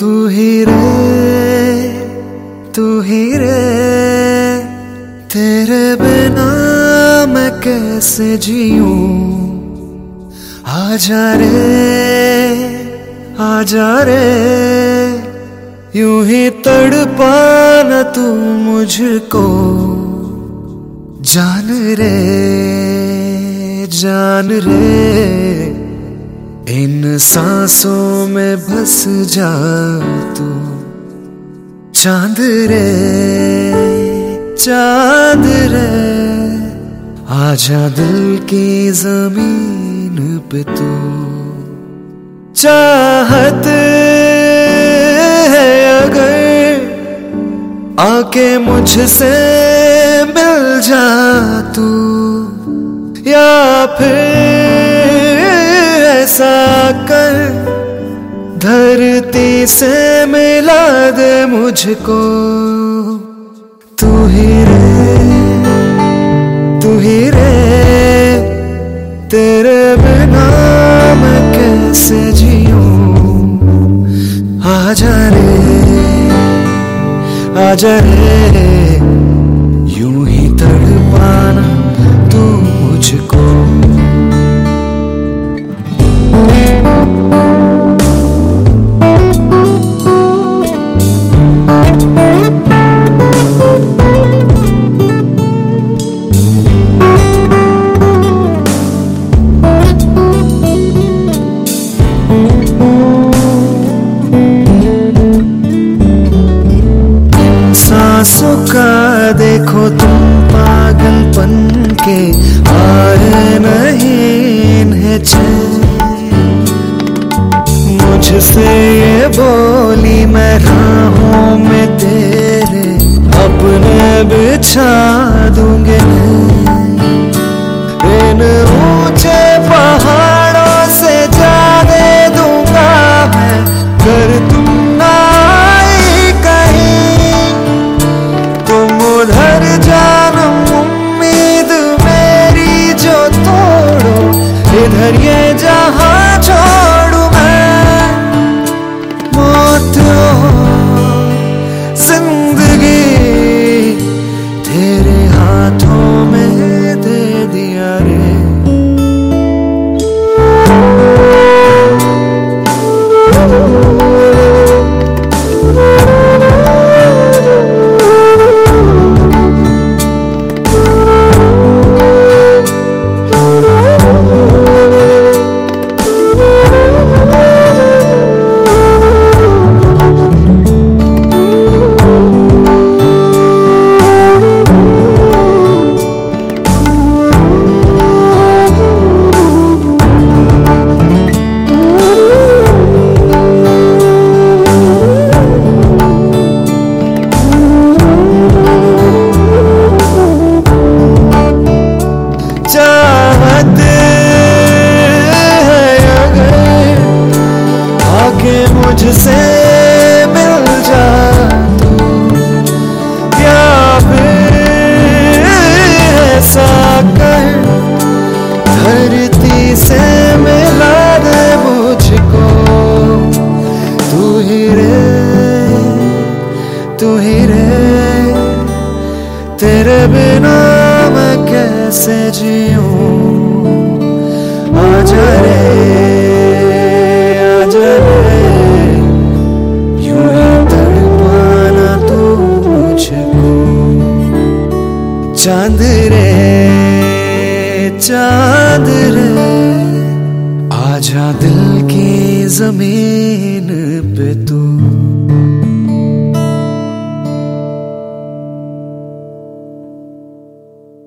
तू ही रे, तू ही रे, तेरे बिना मैं कैसे जीऊं? जा रे, आजा रे, यूँ ही तड़पाना तू मुझको। जान रे जान रे इन सांसों में बस जा तू। चाँद रे चाँद रे, आजा दिल की ज़मीन पे तू। चाहत है अगर आके मुझसे मिल जा तू, या फिर ऐसा कर, धरती से मिला दे मुझको। तू ही रे, तू ही रे, तेरे बिना मैं कैसे जीऊं? आजा रे आजा रे। के हार नहीं मुझसे ये बोली मैं राहों में तेरे अपने बिछा ही रे, तू ही रे। तेरे बिना मैं कैसे जीऊं? आजा रे आजा रे। तू चाँद रे चाँद रे, आजा दिल की ज़मीन पे तू